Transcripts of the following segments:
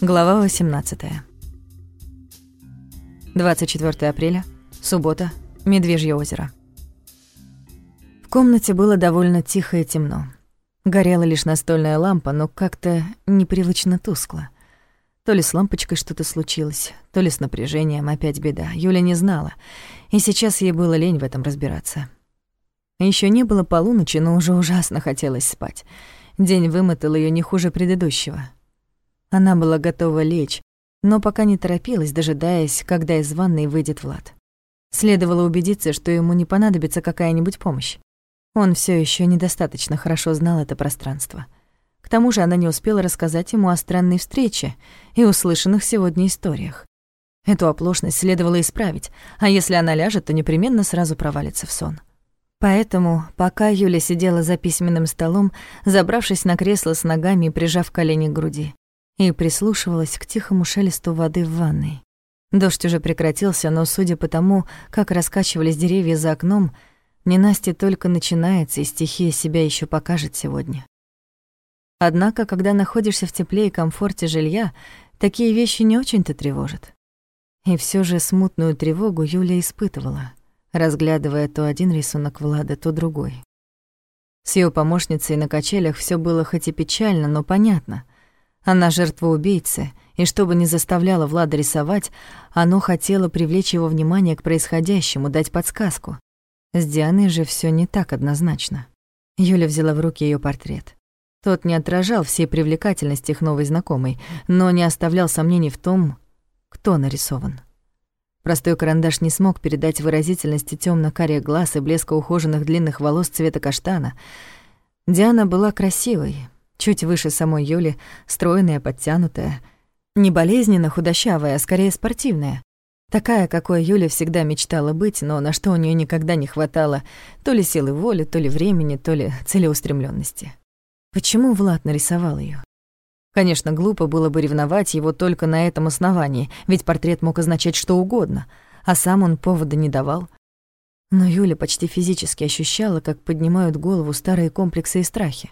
Глава 18. 24 апреля, суббота, Медвежье озеро. В комнате было довольно тихо и темно. Горела лишь настольная лампа, но как-то непривычно тускло. То ли с лампочкой что-то случилось, то ли с напряжением опять беда. Юля не знала, и сейчас ей было лень в этом разбираться. Еще не было полуночи, но уже ужасно хотелось спать. День вымотал ее не хуже предыдущего. Она была готова лечь, но пока не торопилась, дожидаясь, когда из ванной выйдет Влад. Следовало убедиться, что ему не понадобится какая-нибудь помощь. Он все еще недостаточно хорошо знал это пространство. К тому же она не успела рассказать ему о странной встрече и услышанных сегодня историях. Эту оплошность следовало исправить, а если она ляжет, то непременно сразу провалится в сон. Поэтому, пока Юля сидела за письменным столом, забравшись на кресло с ногами и прижав колени к груди, и прислушивалась к тихому шелесту воды в ванной. Дождь уже прекратился, но, судя по тому, как раскачивались деревья за окном, ненастье только начинается, и стихия себя еще покажет сегодня. Однако, когда находишься в тепле и комфорте жилья, такие вещи не очень-то тревожат. И все же смутную тревогу Юля испытывала, разглядывая то один рисунок Влада, то другой. С ее помощницей на качелях все было хоть и печально, но понятно — она жертва убийцы, и чтобы не заставляло Влада рисовать, оно хотело привлечь его внимание к происходящему, дать подсказку. С Дианой же все не так однозначно. Юля взяла в руки ее портрет. Тот не отражал всей привлекательности их новой знакомой, но не оставлял сомнений в том, кто нарисован. Простой карандаш не смог передать выразительности темно карих глаз и блеска ухоженных длинных волос цвета каштана. Диана была красивой, чуть выше самой Юли, стройная, подтянутая, не болезненно худощавая, а скорее спортивная. Такая, какой Юля всегда мечтала быть, но на что у нее никогда не хватало то ли силы воли, то ли времени, то ли целеустремленности. Почему Влад нарисовал ее? Конечно, глупо было бы ревновать его только на этом основании, ведь портрет мог означать что угодно, а сам он повода не давал. Но Юля почти физически ощущала, как поднимают голову старые комплексы и страхи.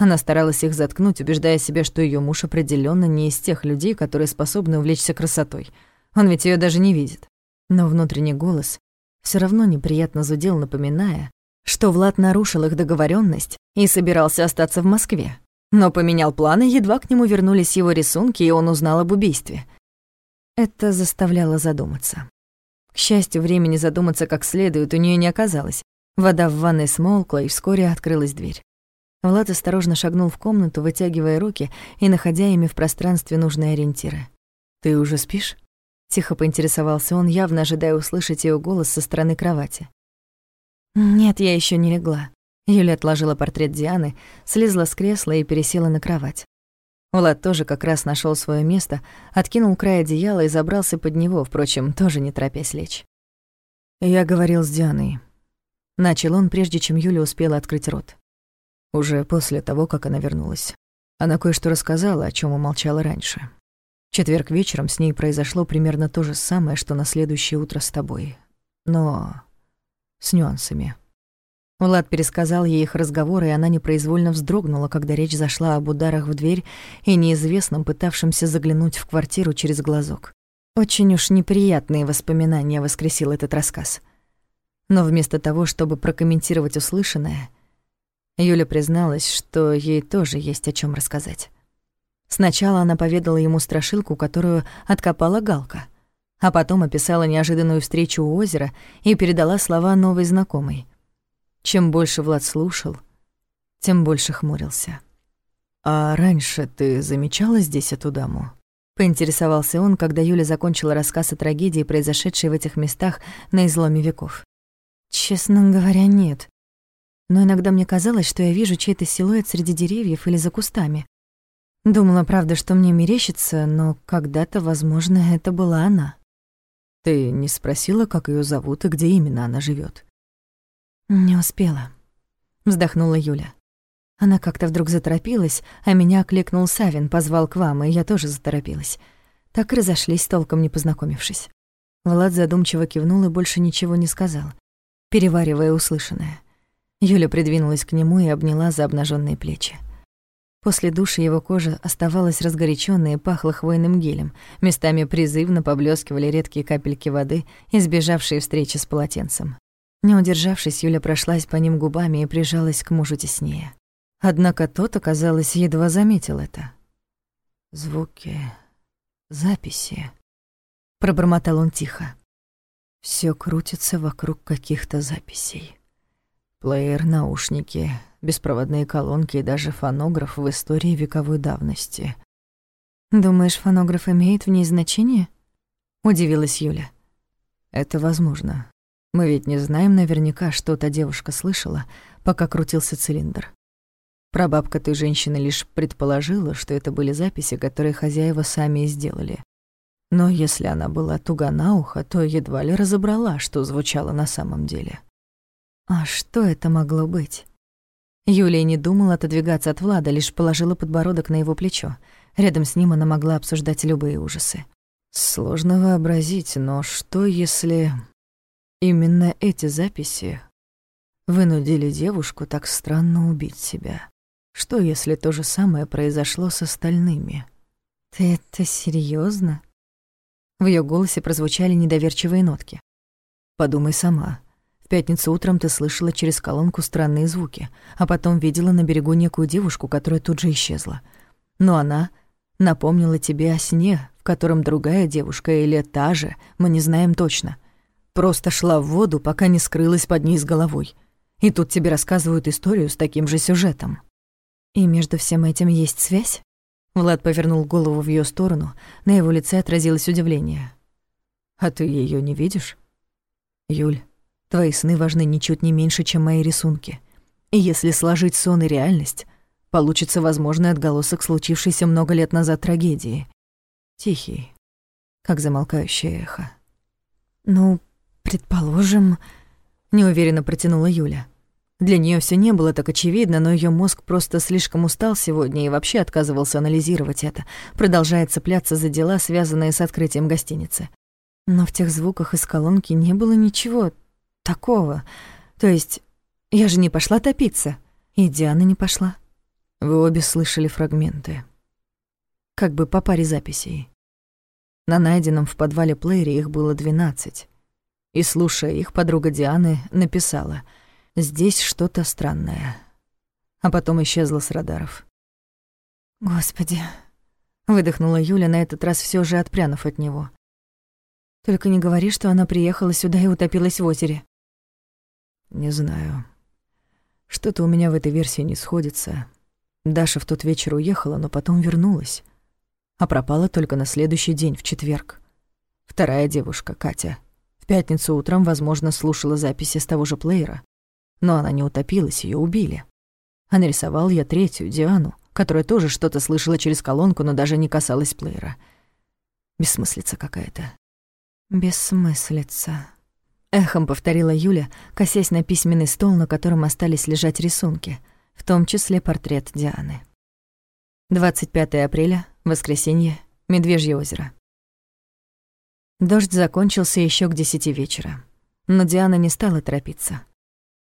Она старалась их заткнуть, убеждая себя, что ее муж определенно не из тех людей, которые способны увлечься красотой. Он ведь ее даже не видит. Но внутренний голос все равно неприятно зудел, напоминая, что Влад нарушил их договоренность и собирался остаться в Москве. Но поменял планы, едва к нему вернулись его рисунки, и он узнал об убийстве. Это заставляло задуматься. К счастью, времени задуматься как следует у нее не оказалось. Вода в ванной смолкла, и вскоре открылась дверь. Влад осторожно шагнул в комнату, вытягивая руки и находя ими в пространстве нужные ориентиры. «Ты уже спишь?» Тихо поинтересовался он, явно ожидая услышать ее голос со стороны кровати. «Нет, я еще не легла». Юля отложила портрет Дианы, слезла с кресла и пересела на кровать. Влад тоже как раз нашел свое место, откинул край одеяла и забрался под него, впрочем, тоже не торопясь лечь. «Я говорил с Дианой». Начал он, прежде чем Юля успела открыть рот. Уже после того, как она вернулась. Она кое-что рассказала, о чем умолчала раньше. В четверг вечером с ней произошло примерно то же самое, что на следующее утро с тобой. Но с нюансами. Влад пересказал ей их разговор, и она непроизвольно вздрогнула, когда речь зашла об ударах в дверь и неизвестном, пытавшемся заглянуть в квартиру через глазок. Очень уж неприятные воспоминания воскресил этот рассказ. Но вместо того, чтобы прокомментировать услышанное — Юля призналась, что ей тоже есть о чем рассказать. Сначала она поведала ему страшилку, которую откопала Галка, а потом описала неожиданную встречу у озера и передала слова новой знакомой. Чем больше Влад слушал, тем больше хмурился. «А раньше ты замечала здесь эту даму?» Поинтересовался он, когда Юля закончила рассказ о трагедии, произошедшей в этих местах на изломе веков. «Честно говоря, нет но иногда мне казалось, что я вижу чей-то силуэт среди деревьев или за кустами. Думала, правда, что мне мерещится, но когда-то, возможно, это была она. Ты не спросила, как ее зовут и где именно она живет? Не успела, вздохнула Юля. Она как-то вдруг заторопилась, а меня окликнул Савин, позвал к вам, и я тоже заторопилась. Так и разошлись, толком не познакомившись. Влад задумчиво кивнул и больше ничего не сказал, переваривая услышанное. Юля придвинулась к нему и обняла за обнаженные плечи. После душа его кожа оставалась разгоряченной и пахла хвойным гелем. Местами призывно поблескивали редкие капельки воды, избежавшие встречи с полотенцем. Не удержавшись, Юля прошлась по ним губами и прижалась к мужу теснее. Однако тот, оказалось, едва заметил это. «Звуки... записи...» — пробормотал он тихо. Все крутится вокруг каких-то записей. Плеер, наушники, беспроводные колонки и даже фонограф в истории вековой давности. «Думаешь, фонограф имеет в ней значение?» — удивилась Юля. «Это возможно. Мы ведь не знаем наверняка, что та девушка слышала, пока крутился цилиндр. Прабабка той женщины лишь предположила, что это были записи, которые хозяева сами и сделали. Но если она была туга на ухо, то едва ли разобрала, что звучало на самом деле. А что это могло быть? Юлия не думала отодвигаться от Влада, лишь положила подбородок на его плечо. Рядом с ним она могла обсуждать любые ужасы. Сложно вообразить, но что если именно эти записи вынудили девушку так странно убить себя? Что если то же самое произошло с остальными? Ты это серьезно? В ее голосе прозвучали недоверчивые нотки. Подумай сама пятницу утром ты слышала через колонку странные звуки, а потом видела на берегу некую девушку, которая тут же исчезла. Но она напомнила тебе о сне, в котором другая девушка или та же, мы не знаем точно, просто шла в воду, пока не скрылась под ней с головой. И тут тебе рассказывают историю с таким же сюжетом. И между всем этим есть связь? Влад повернул голову в ее сторону, на его лице отразилось удивление. «А ты ее не видишь?» «Юль, Твои сны важны ничуть не меньше, чем мои рисунки. И если сложить сон и реальность, получится возможный отголосок случившейся много лет назад трагедии. Тихий, как замолкающее эхо. «Ну, предположим...» — неуверенно протянула Юля. Для нее все не было так очевидно, но ее мозг просто слишком устал сегодня и вообще отказывался анализировать это, продолжая цепляться за дела, связанные с открытием гостиницы. Но в тех звуках из колонки не было ничего такого. То есть я же не пошла топиться, и Диана не пошла. Вы обе слышали фрагменты. Как бы по паре записей. На найденном в подвале плеере их было двенадцать. И, слушая их, подруга Дианы написала «Здесь что-то странное». А потом исчезла с радаров. «Господи!» — выдохнула Юля, на этот раз все же отпрянув от него. «Только не говори, что она приехала сюда и утопилась в озере». Не знаю. Что-то у меня в этой версии не сходится. Даша в тот вечер уехала, но потом вернулась. А пропала только на следующий день, в четверг. Вторая девушка, Катя. В пятницу утром, возможно, слушала записи с того же плеера. Но она не утопилась, ее убили. А нарисовал я третью, Диану, которая тоже что-то слышала через колонку, но даже не касалась плеера. Бессмыслица какая-то. Бессмыслица. Эхом повторила Юля, косясь на письменный стол, на котором остались лежать рисунки, в том числе портрет Дианы. 25 апреля, воскресенье, Медвежье озеро. Дождь закончился еще к десяти вечера, но Диана не стала торопиться.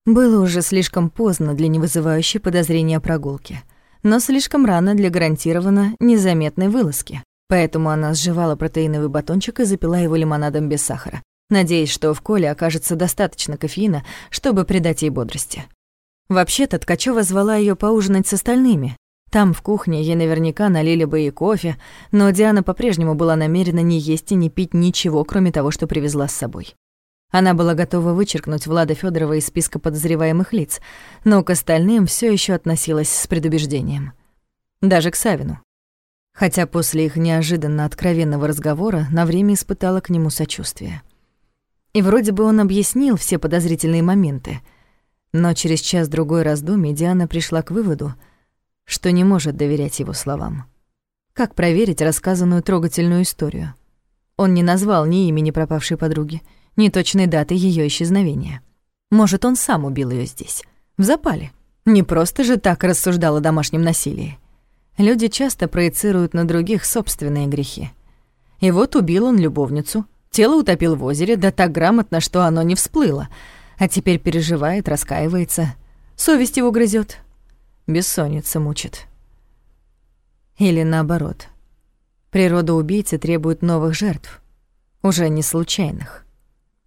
Было уже слишком поздно для невызывающей подозрения прогулки, но слишком рано для гарантированно незаметной вылазки. Поэтому она сживала протеиновый батончик и запила его лимонадом без сахара, надеясь, что в коле окажется достаточно кофеина, чтобы придать ей бодрости. Вообще-то Ткачева звала ее поужинать с остальными. Там, в кухне, ей наверняка налили бы и кофе, но Диана по-прежнему была намерена не есть и не пить ничего, кроме того, что привезла с собой. Она была готова вычеркнуть Влада Федорова из списка подозреваемых лиц, но к остальным все еще относилась с предубеждением. Даже к Савину. Хотя после их неожиданно откровенного разговора на время испытала к нему сочувствие. И вроде бы он объяснил все подозрительные моменты. Но через час-другой раздумий Диана пришла к выводу, что не может доверять его словам. Как проверить рассказанную трогательную историю? Он не назвал ни имени пропавшей подруги, ни точной даты ее исчезновения. Может, он сам убил ее здесь, в запале. Не просто же так рассуждал о домашнем насилии. Люди часто проецируют на других собственные грехи. И вот убил он любовницу — Тело утопил в озере, да так грамотно, что оно не всплыло. А теперь переживает, раскаивается. Совесть его грызет. Бессонница мучит. Или наоборот. Природа убийцы требует новых жертв, уже не случайных.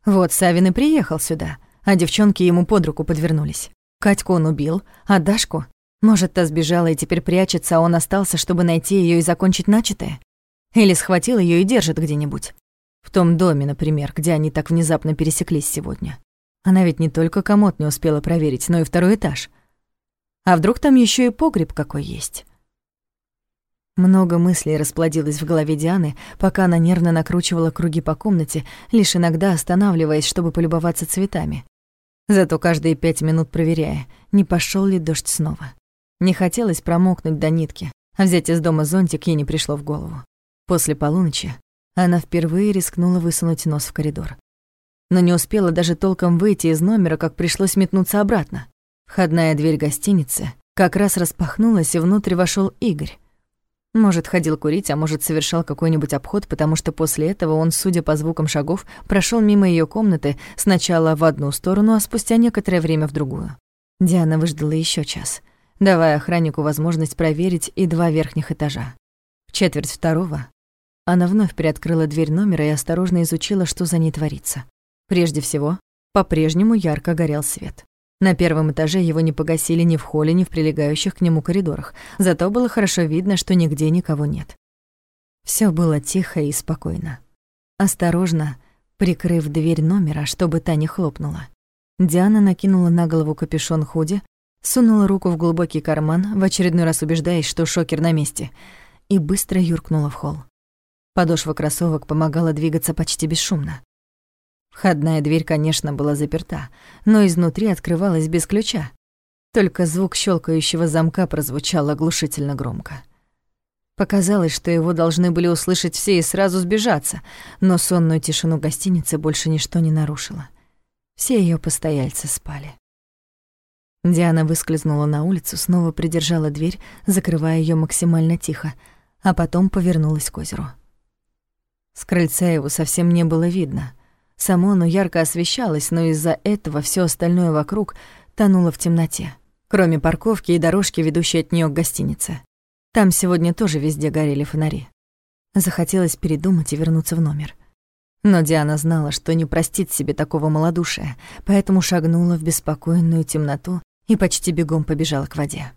Вот Савин и приехал сюда, а девчонки ему под руку подвернулись. Катьку он убил, а Дашку... Может, та сбежала и теперь прячется, а он остался, чтобы найти ее и закончить начатое? Или схватил ее и держит где-нибудь? В том доме, например, где они так внезапно пересеклись сегодня. Она ведь не только комод не успела проверить, но и второй этаж. А вдруг там еще и погреб какой есть? Много мыслей расплодилось в голове Дианы, пока она нервно накручивала круги по комнате, лишь иногда останавливаясь, чтобы полюбоваться цветами. Зато каждые пять минут проверяя, не пошел ли дождь снова. Не хотелось промокнуть до нитки, а взять из дома зонтик ей не пришло в голову. После полуночи она впервые рискнула высунуть нос в коридор. Но не успела даже толком выйти из номера, как пришлось метнуться обратно. Входная дверь гостиницы как раз распахнулась, и внутрь вошел Игорь. Может, ходил курить, а может, совершал какой-нибудь обход, потому что после этого он, судя по звукам шагов, прошел мимо ее комнаты сначала в одну сторону, а спустя некоторое время в другую. Диана выждала еще час, давая охраннику возможность проверить и два верхних этажа. В четверть второго она вновь приоткрыла дверь номера и осторожно изучила, что за ней творится. Прежде всего, по-прежнему ярко горел свет. На первом этаже его не погасили ни в холле, ни в прилегающих к нему коридорах, зато было хорошо видно, что нигде никого нет. Все было тихо и спокойно. Осторожно, прикрыв дверь номера, чтобы та не хлопнула, Диана накинула на голову капюшон худи, сунула руку в глубокий карман, в очередной раз убеждаясь, что шокер на месте, и быстро юркнула в холл. Подошва кроссовок помогала двигаться почти бесшумно. Входная дверь, конечно, была заперта, но изнутри открывалась без ключа. Только звук щелкающего замка прозвучал оглушительно громко. Показалось, что его должны были услышать все и сразу сбежаться, но сонную тишину гостиницы больше ничто не нарушило. Все ее постояльцы спали. Диана выскользнула на улицу, снова придержала дверь, закрывая ее максимально тихо, а потом повернулась к озеру. С крыльца его совсем не было видно. Само оно ярко освещалось, но из-за этого все остальное вокруг тонуло в темноте, кроме парковки и дорожки, ведущей от нее к гостинице. Там сегодня тоже везде горели фонари. Захотелось передумать и вернуться в номер. Но Диана знала, что не простит себе такого малодушия, поэтому шагнула в беспокойную темноту и почти бегом побежала к воде.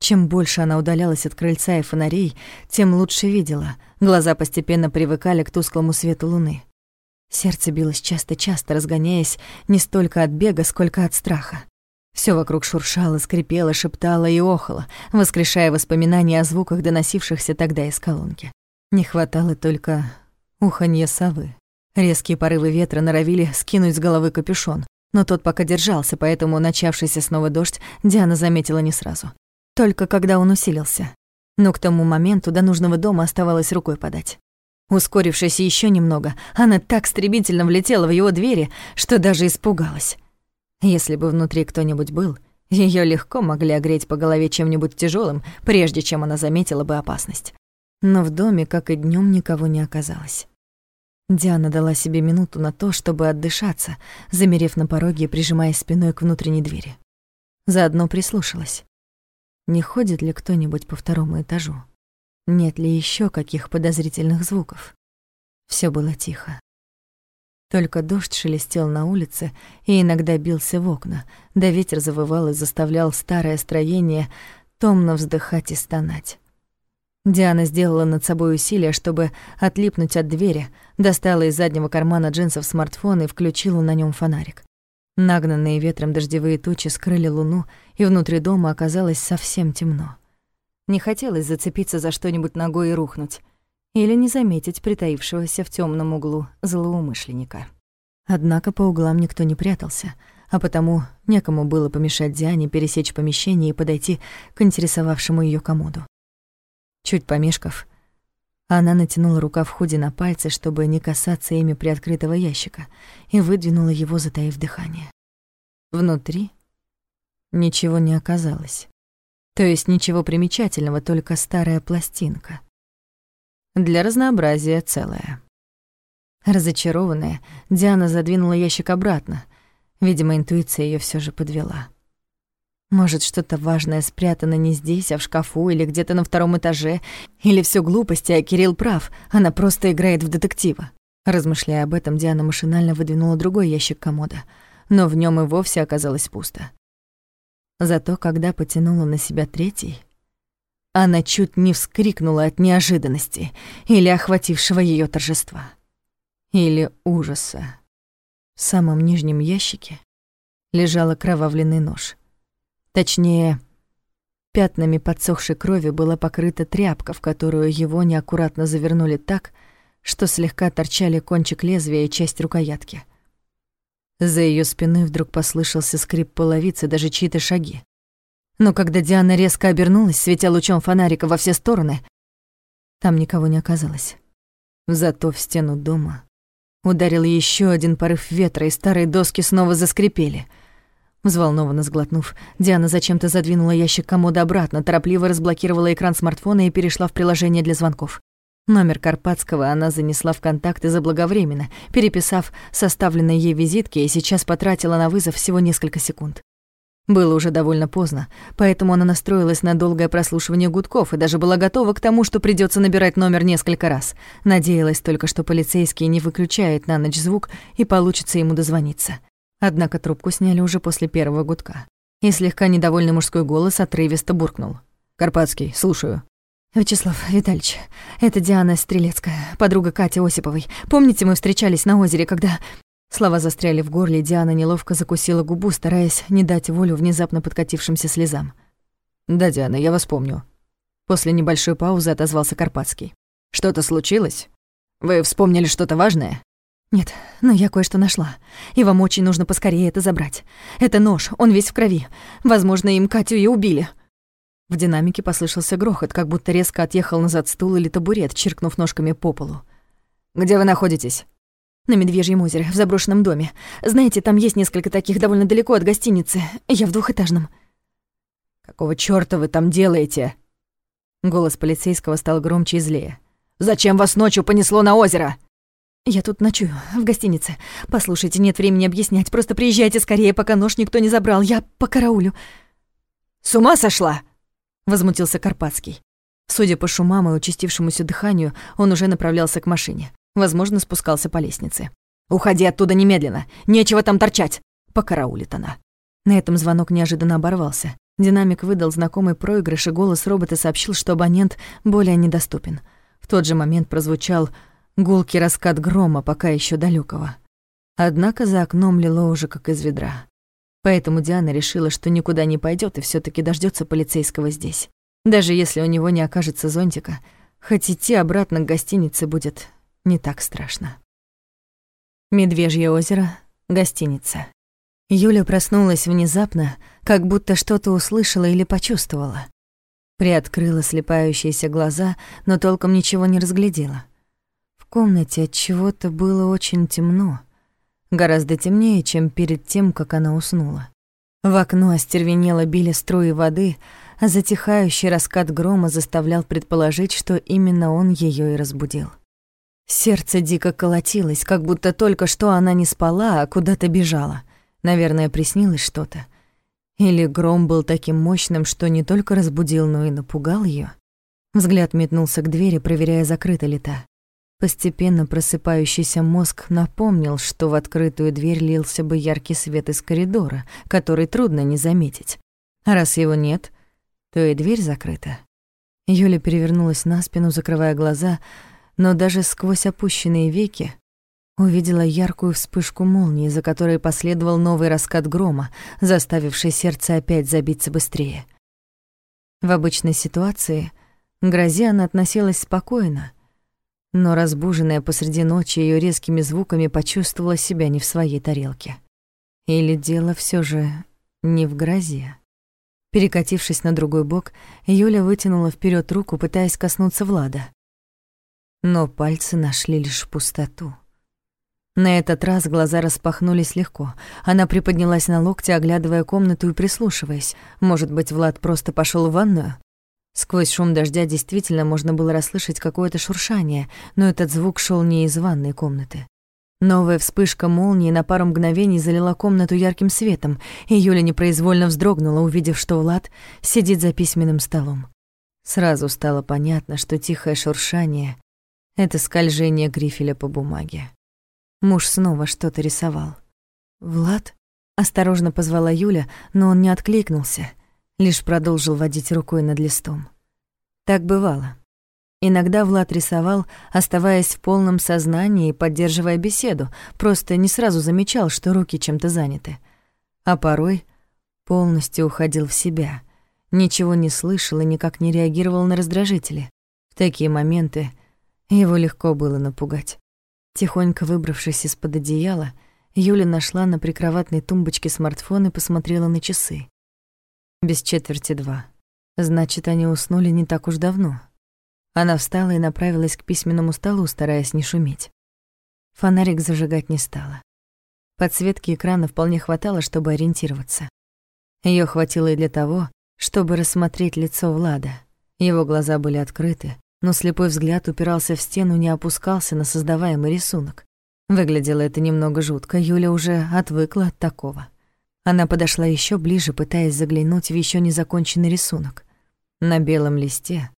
Чем больше она удалялась от крыльца и фонарей, тем лучше видела. Глаза постепенно привыкали к тусклому свету луны. Сердце билось часто-часто, разгоняясь не столько от бега, сколько от страха. Все вокруг шуршало, скрипело, шептало и охало, воскрешая воспоминания о звуках, доносившихся тогда из колонки. Не хватало только уханья совы. Резкие порывы ветра норовили скинуть с головы капюшон, но тот пока держался, поэтому начавшийся снова дождь Диана заметила не сразу. Только когда он усилился. Но к тому моменту до нужного дома оставалось рукой подать. Ускорившись еще немного, она так стремительно влетела в его двери, что даже испугалась. Если бы внутри кто-нибудь был, ее легко могли огреть по голове чем-нибудь тяжелым, прежде чем она заметила бы опасность. Но в доме, как и днем, никого не оказалось. Диана дала себе минуту на то, чтобы отдышаться, замерев на пороге и прижимаясь спиной к внутренней двери. Заодно прислушалась. Не ходит ли кто-нибудь по второму этажу? Нет ли еще каких подозрительных звуков? Все было тихо. Только дождь шелестел на улице и иногда бился в окна, да ветер завывал и заставлял старое строение томно вздыхать и стонать. Диана сделала над собой усилие, чтобы отлипнуть от двери, достала из заднего кармана джинсов смартфон и включила на нем фонарик. Нагнанные ветром дождевые тучи скрыли луну, и внутри дома оказалось совсем темно. Не хотелось зацепиться за что-нибудь ногой и рухнуть, или не заметить притаившегося в темном углу злоумышленника. Однако по углам никто не прятался, а потому некому было помешать Диане пересечь помещение и подойти к интересовавшему ее комоду. Чуть помешков, она натянула рукав худи на пальцы, чтобы не касаться ими приоткрытого ящика, и выдвинула его, затаив дыхание. Внутри ничего не оказалось. То есть ничего примечательного, только старая пластинка. Для разнообразия целая. Разочарованная, Диана задвинула ящик обратно. Видимо, интуиция ее все же подвела. Может, что-то важное спрятано не здесь, а в шкафу или где-то на втором этаже, или все глупости, а Кирилл прав, она просто играет в детектива. Размышляя об этом, Диана машинально выдвинула другой ящик комода, но в нем и вовсе оказалось пусто. Зато когда потянула на себя третий, она чуть не вскрикнула от неожиданности или охватившего ее торжества. Или ужаса. В самом нижнем ящике лежал окровавленный нож. Точнее, пятнами подсохшей крови была покрыта тряпка, в которую его неаккуратно завернули так, что слегка торчали кончик лезвия и часть рукоятки. За ее спиной вдруг послышался скрип половицы, даже чьи-то шаги. Но когда Диана резко обернулась, светя лучом фонарика во все стороны, там никого не оказалось. Зато в стену дома ударил еще один порыв ветра, и старые доски снова заскрипели — Взволнованно сглотнув, Диана зачем-то задвинула ящик комода обратно, торопливо разблокировала экран смартфона и перешла в приложение для звонков. Номер Карпатского она занесла в контакты заблаговременно, переписав составленные ей визитки, и сейчас потратила на вызов всего несколько секунд. Было уже довольно поздно, поэтому она настроилась на долгое прослушивание гудков и даже была готова к тому, что придется набирать номер несколько раз. Надеялась только, что полицейский не выключает на ночь звук и получится ему дозвониться. Однако трубку сняли уже после первого гудка. И слегка недовольный мужской голос отрывисто буркнул. «Карпатский, слушаю». «Вячеслав Витальевич, это Диана Стрелецкая, подруга Кати Осиповой. Помните, мы встречались на озере, когда...» Слова застряли в горле, Диана неловко закусила губу, стараясь не дать волю внезапно подкатившимся слезам. «Да, Диана, я вас помню». После небольшой паузы отозвался Карпатский. «Что-то случилось? Вы вспомнили что-то важное?» «Нет, но я кое-что нашла, и вам очень нужно поскорее это забрать. Это нож, он весь в крови. Возможно, им Катю и убили». В динамике послышался грохот, как будто резко отъехал назад стул или табурет, чиркнув ножками по полу. «Где вы находитесь?» «На Медвежьем озере, в заброшенном доме. Знаете, там есть несколько таких довольно далеко от гостиницы. Я в двухэтажном». «Какого чёрта вы там делаете?» Голос полицейского стал громче и злее. «Зачем вас ночью понесло на озеро?» «Я тут ночую, в гостинице. Послушайте, нет времени объяснять. Просто приезжайте скорее, пока нож никто не забрал. Я по караулю». «С ума сошла?» — возмутился Карпатский. Судя по шумам и участившемуся дыханию, он уже направлялся к машине. Возможно, спускался по лестнице. «Уходи оттуда немедленно! Нечего там торчать!» — покараулит она. На этом звонок неожиданно оборвался. Динамик выдал знакомый проигрыш, и голос робота сообщил, что абонент более недоступен. В тот же момент прозвучал гулкий раскат грома, пока еще далекого. Однако за окном лило уже как из ведра. Поэтому Диана решила, что никуда не пойдет и все таки дождется полицейского здесь. Даже если у него не окажется зонтика, хоть идти обратно к гостинице будет не так страшно. Медвежье озеро, гостиница. Юля проснулась внезапно, как будто что-то услышала или почувствовала. Приоткрыла слепающиеся глаза, но толком ничего не разглядела комнате от чего-то было очень темно, гораздо темнее, чем перед тем, как она уснула. В окно остервенело били струи воды, а затихающий раскат грома заставлял предположить, что именно он ее и разбудил. Сердце дико колотилось, как будто только что она не спала, а куда-то бежала. Наверное, приснилось что-то. Или гром был таким мощным, что не только разбудил, но и напугал ее. Взгляд метнулся к двери, проверяя, закрыта ли та. Постепенно просыпающийся мозг напомнил, что в открытую дверь лился бы яркий свет из коридора, который трудно не заметить. А раз его нет, то и дверь закрыта. Юля перевернулась на спину, закрывая глаза, но даже сквозь опущенные веки увидела яркую вспышку молнии, за которой последовал новый раскат грома, заставивший сердце опять забиться быстрее. В обычной ситуации к грозе она относилась спокойно — но разбуженная посреди ночи ее резкими звуками почувствовала себя не в своей тарелке. Или дело все же не в грозе. Перекатившись на другой бок, Юля вытянула вперед руку, пытаясь коснуться Влада. Но пальцы нашли лишь пустоту. На этот раз глаза распахнулись легко. Она приподнялась на локте, оглядывая комнату и прислушиваясь. Может быть, Влад просто пошел в ванную? Сквозь шум дождя действительно можно было расслышать какое-то шуршание, но этот звук шел не из ванной комнаты. Новая вспышка молнии на пару мгновений залила комнату ярким светом, и Юля непроизвольно вздрогнула, увидев, что Влад сидит за письменным столом. Сразу стало понятно, что тихое шуршание — это скольжение грифеля по бумаге. Муж снова что-то рисовал. «Влад?» — осторожно позвала Юля, но он не откликнулся, лишь продолжил водить рукой над листом. Так бывало. Иногда Влад рисовал, оставаясь в полном сознании и поддерживая беседу, просто не сразу замечал, что руки чем-то заняты. А порой полностью уходил в себя, ничего не слышал и никак не реагировал на раздражители. В такие моменты его легко было напугать. Тихонько выбравшись из-под одеяла, Юля нашла на прикроватной тумбочке смартфон и посмотрела на часы. Без четверти два. Значит, они уснули не так уж давно. Она встала и направилась к письменному столу, стараясь не шуметь. Фонарик зажигать не стала. Подсветки экрана вполне хватало, чтобы ориентироваться. Ее хватило и для того, чтобы рассмотреть лицо Влада. Его глаза были открыты, но слепой взгляд упирался в стену, не опускался на создаваемый рисунок. Выглядело это немного жутко, Юля уже отвыкла от такого. Она подошла еще ближе, пытаясь заглянуть в еще незаконченный рисунок. На белом листе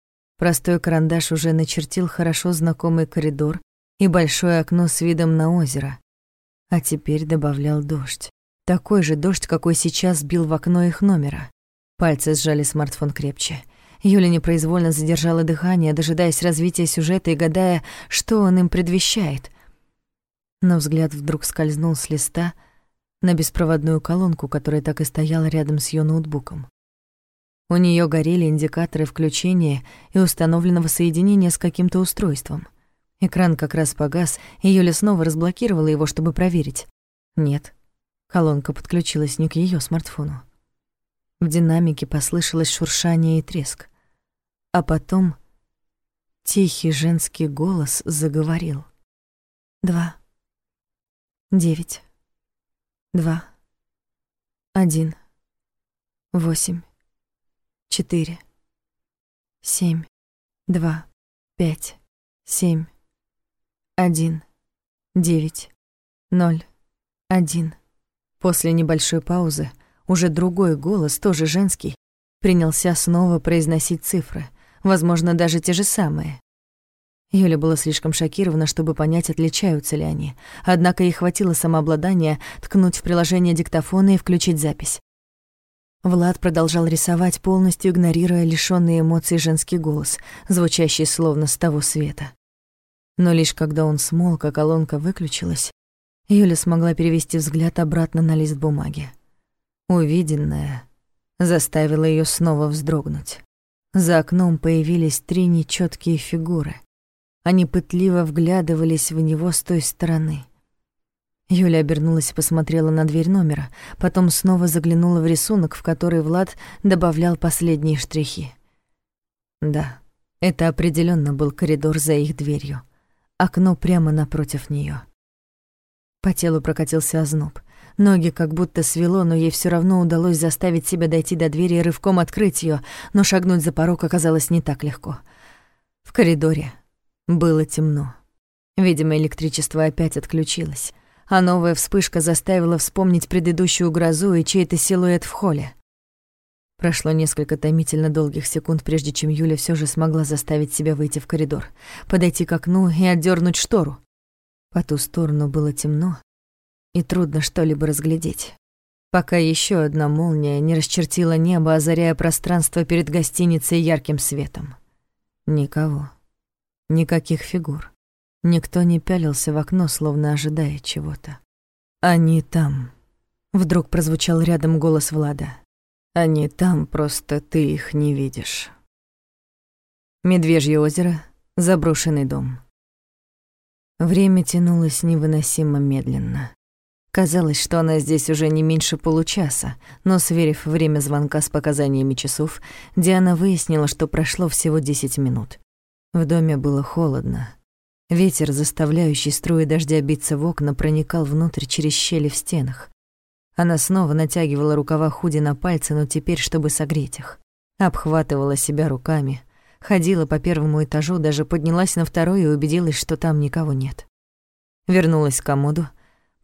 Простой карандаш уже начертил хорошо знакомый коридор и большое окно с видом на озеро. А теперь добавлял дождь. Такой же дождь, какой сейчас бил в окно их номера. Пальцы сжали смартфон крепче. Юля непроизвольно задержала дыхание, дожидаясь развития сюжета и гадая, что он им предвещает. Но взгляд вдруг скользнул с листа на беспроводную колонку, которая так и стояла рядом с её ноутбуком. У нее горели индикаторы включения и установленного соединения с каким-то устройством. Экран как раз погас, и Юля снова разблокировала его, чтобы проверить. Нет, колонка подключилась не к ее смартфону. В динамике послышалось шуршание и треск. А потом тихий женский голос заговорил. «Два. Девять. Два. Один. Восемь четыре, семь, два, пять, семь, один, девять, ноль, один. После небольшой паузы уже другой голос, тоже женский, принялся снова произносить цифры, возможно, даже те же самые. Юля была слишком шокирована, чтобы понять, отличаются ли они. Однако ей хватило самообладания ткнуть в приложение диктофона и включить запись. Влад продолжал рисовать, полностью игнорируя лишённый эмоций женский голос, звучащий словно с того света. Но лишь когда он смолк, а колонка выключилась, Юля смогла перевести взгляд обратно на лист бумаги. Увиденное заставило её снова вздрогнуть. За окном появились три нечёткие фигуры. Они пытливо вглядывались в него с той стороны — Юля обернулась и посмотрела на дверь номера, потом снова заглянула в рисунок, в который Влад добавлял последние штрихи. Да, это определенно был коридор за их дверью. Окно прямо напротив нее. По телу прокатился озноб. Ноги как будто свело, но ей все равно удалось заставить себя дойти до двери и рывком открыть ее, но шагнуть за порог оказалось не так легко. В коридоре было темно. Видимо, электричество опять отключилось а новая вспышка заставила вспомнить предыдущую грозу и чей-то силуэт в холле. Прошло несколько томительно долгих секунд, прежде чем Юля все же смогла заставить себя выйти в коридор, подойти к окну и отдернуть штору. По ту сторону было темно, и трудно что-либо разглядеть. Пока еще одна молния не расчертила небо, озаряя пространство перед гостиницей ярким светом. Никого. Никаких фигур. Никто не пялился в окно, словно ожидая чего-то. «Они там», — вдруг прозвучал рядом голос Влада. «Они там, просто ты их не видишь». Медвежье озеро, заброшенный дом. Время тянулось невыносимо медленно. Казалось, что она здесь уже не меньше получаса, но, сверив время звонка с показаниями часов, Диана выяснила, что прошло всего 10 минут. В доме было холодно, Ветер, заставляющий струи дождя биться в окна, проникал внутрь через щели в стенах. Она снова натягивала рукава худи на пальцы, но теперь, чтобы согреть их. Обхватывала себя руками, ходила по первому этажу, даже поднялась на второй и убедилась, что там никого нет. Вернулась к комоду,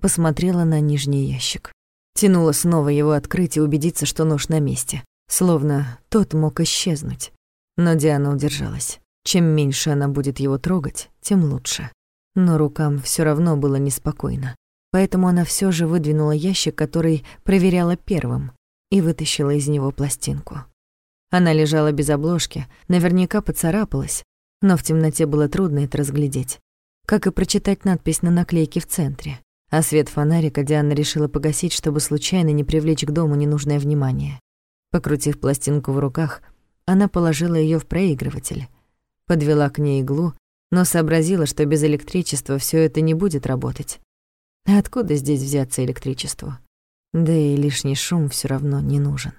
посмотрела на нижний ящик. Тянула снова его открыть и убедиться, что нож на месте. Словно тот мог исчезнуть. Но Диана удержалась. Чем меньше она будет его трогать, тем лучше. Но рукам все равно было неспокойно. Поэтому она все же выдвинула ящик, который проверяла первым, и вытащила из него пластинку. Она лежала без обложки, наверняка поцарапалась, но в темноте было трудно это разглядеть. Как и прочитать надпись на наклейке в центре. А свет фонарика Диана решила погасить, чтобы случайно не привлечь к дому ненужное внимание. Покрутив пластинку в руках, она положила ее в проигрыватель, подвела к ней иглу, но сообразила, что без электричества все это не будет работать. Откуда здесь взяться электричество? Да и лишний шум все равно не нужен.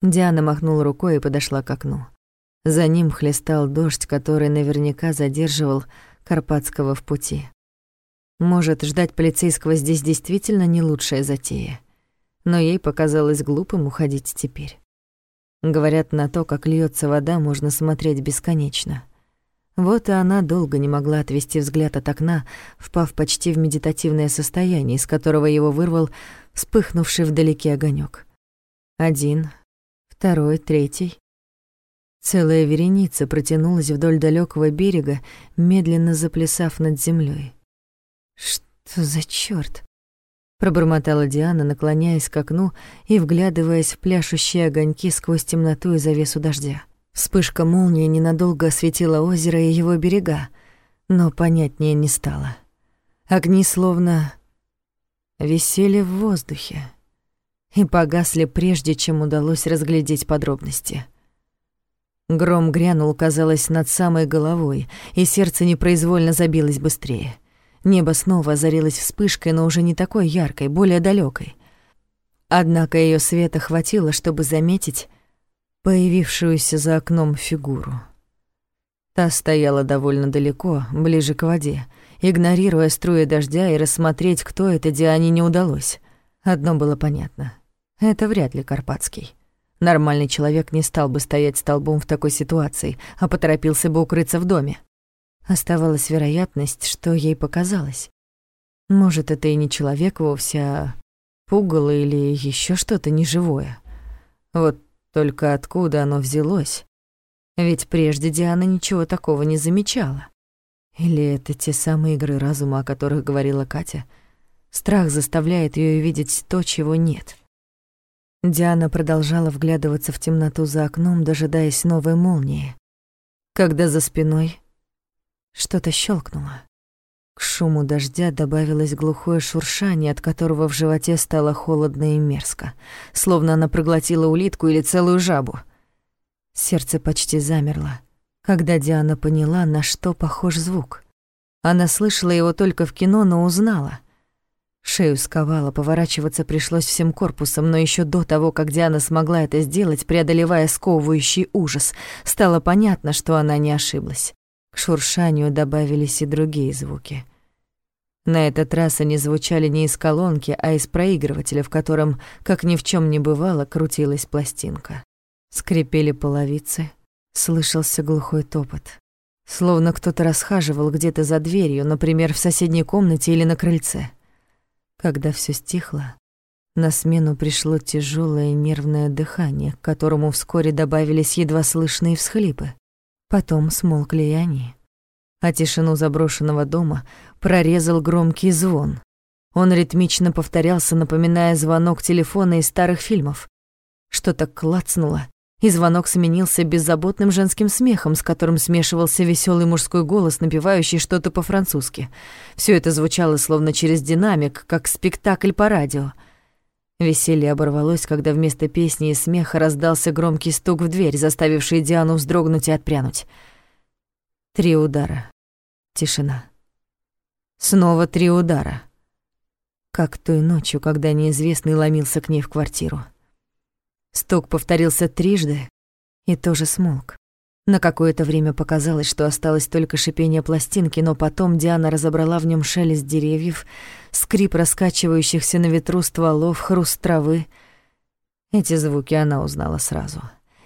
Диана махнула рукой и подошла к окну. За ним хлестал дождь, который наверняка задерживал Карпатского в пути. Может, ждать полицейского здесь действительно не лучшая затея. Но ей показалось глупым уходить теперь. Говорят, на то, как льется вода, можно смотреть бесконечно. Вот и она долго не могла отвести взгляд от окна, впав почти в медитативное состояние, из которого его вырвал вспыхнувший вдалеке огонек. Один, второй, третий. Целая вереница протянулась вдоль далекого берега, медленно заплясав над землей. «Что за чёрт?» Пробормотала Диана, наклоняясь к окну и вглядываясь в пляшущие огоньки сквозь темноту и завесу дождя. Вспышка молнии ненадолго осветила озеро и его берега, но понятнее не стало. Огни словно висели в воздухе и погасли прежде, чем удалось разглядеть подробности. Гром грянул, казалось, над самой головой, и сердце непроизвольно забилось быстрее. Небо снова озарилось вспышкой, но уже не такой яркой, более далекой. Однако ее света хватило, чтобы заметить появившуюся за окном фигуру. Та стояла довольно далеко, ближе к воде. Игнорируя струи дождя и рассмотреть, кто это, Диане не удалось. Одно было понятно. Это вряд ли Карпатский. Нормальный человек не стал бы стоять столбом в такой ситуации, а поторопился бы укрыться в доме. Оставалась вероятность, что ей показалось. Может, это и не человек вовсе, а пугало или еще что-то неживое. Вот только откуда оно взялось? Ведь прежде Диана ничего такого не замечала. Или это те самые игры разума, о которых говорила Катя? Страх заставляет ее видеть то, чего нет. Диана продолжала вглядываться в темноту за окном, дожидаясь новой молнии. Когда за спиной что-то щелкнуло. К шуму дождя добавилось глухое шуршание, от которого в животе стало холодно и мерзко, словно она проглотила улитку или целую жабу. Сердце почти замерло, когда Диана поняла, на что похож звук. Она слышала его только в кино, но узнала. Шею сковало, поворачиваться пришлось всем корпусом, но еще до того, как Диана смогла это сделать, преодолевая сковывающий ужас, стало понятно, что она не ошиблась. К шуршанию добавились и другие звуки. На этот раз они звучали не из колонки, а из проигрывателя, в котором, как ни в чем не бывало, крутилась пластинка. Скрипели половицы, слышался глухой топот. Словно кто-то расхаживал где-то за дверью, например, в соседней комнате или на крыльце. Когда все стихло, на смену пришло тяжелое нервное дыхание, к которому вскоре добавились едва слышные всхлипы. Потом смолкли и они. А тишину заброшенного дома прорезал громкий звон. Он ритмично повторялся, напоминая звонок телефона из старых фильмов. Что-то клацнуло, и звонок сменился беззаботным женским смехом, с которым смешивался веселый мужской голос, напевающий что-то по-французски. Все это звучало словно через динамик, как спектакль по радио — Веселье оборвалось, когда вместо песни и смеха раздался громкий стук в дверь, заставивший Диану вздрогнуть и отпрянуть. Три удара. Тишина. Снова три удара. Как той ночью, когда неизвестный ломился к ней в квартиру. Стук повторился трижды и тоже смолк. На какое-то время показалось, что осталось только шипение пластинки, но потом Диана разобрала в нем шелест деревьев, скрип раскачивающихся на ветру стволов, хруст травы. Эти звуки она узнала сразу.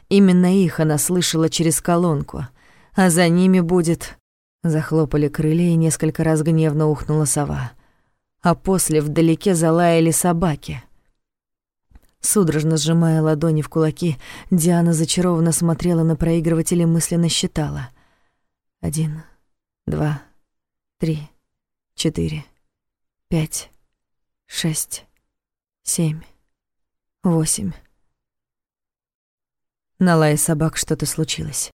Именно их она слышала через колонку, а за ними будет Захлопали крылья и несколько раз гневно ухнула сова. А после вдалеке залаяли собаки. Судорожно сжимая ладони в кулаки, Диана зачарованно смотрела на проигрыватель и мысленно считала. Один, два, три, четыре, пять, шесть, семь, восемь. На лае собак что-то случилось.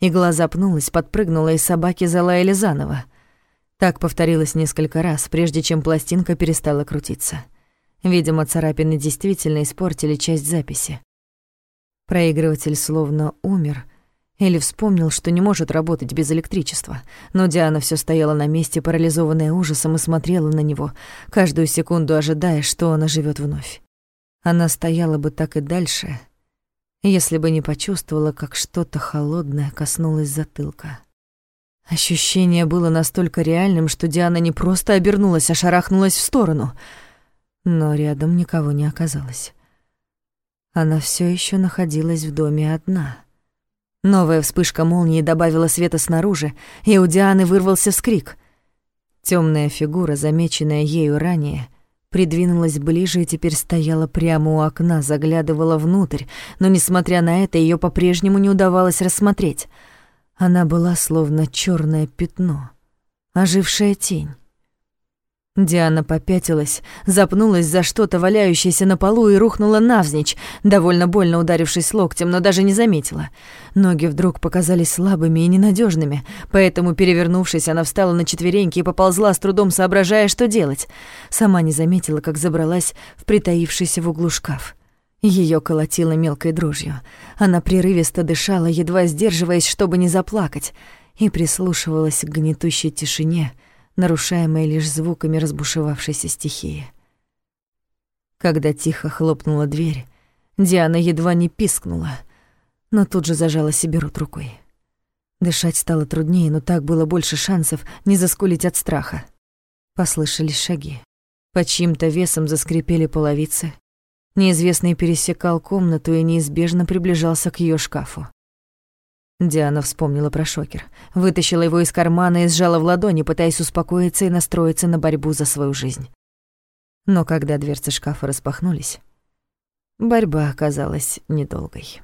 Игла запнулась, подпрыгнула, и собаки залаяли заново. Так повторилось несколько раз, прежде чем пластинка перестала крутиться. Видимо, царапины действительно испортили часть записи. Проигрыватель словно умер или вспомнил, что не может работать без электричества. Но Диана все стояла на месте, парализованная ужасом, и смотрела на него, каждую секунду ожидая, что он оживет вновь. Она стояла бы так и дальше, если бы не почувствовала, как что-то холодное коснулось затылка. Ощущение было настолько реальным, что Диана не просто обернулась, а шарахнулась в сторону. Но рядом никого не оказалось. Она все еще находилась в доме одна. Новая вспышка молнии добавила света снаружи, и у Дианы вырвался вскрик. Темная фигура, замеченная ею ранее, придвинулась ближе и теперь стояла прямо у окна, заглядывала внутрь, но, несмотря на это, ее по-прежнему не удавалось рассмотреть. Она была словно черное пятно, ожившая тень. Диана попятилась, запнулась за что-то, валяющееся на полу, и рухнула навзничь, довольно больно ударившись локтем, но даже не заметила. Ноги вдруг показались слабыми и ненадежными, поэтому, перевернувшись, она встала на четвереньки и поползла, с трудом соображая, что делать. Сама не заметила, как забралась в притаившийся в углу шкаф. Ее колотило мелкой дрожью. Она прерывисто дышала, едва сдерживаясь, чтобы не заплакать, и прислушивалась к гнетущей тишине — нарушаемое лишь звуками разбушевавшейся стихии. Когда тихо хлопнула дверь, Диана едва не пискнула, но тут же зажала себе рот рукой. Дышать стало труднее, но так было больше шансов не заскулить от страха. Послышались шаги. Под чьим-то весом заскрипели половицы. Неизвестный пересекал комнату и неизбежно приближался к ее шкафу. Диана вспомнила про шокер, вытащила его из кармана и сжала в ладони, пытаясь успокоиться и настроиться на борьбу за свою жизнь. Но когда дверцы шкафа распахнулись, борьба оказалась недолгой.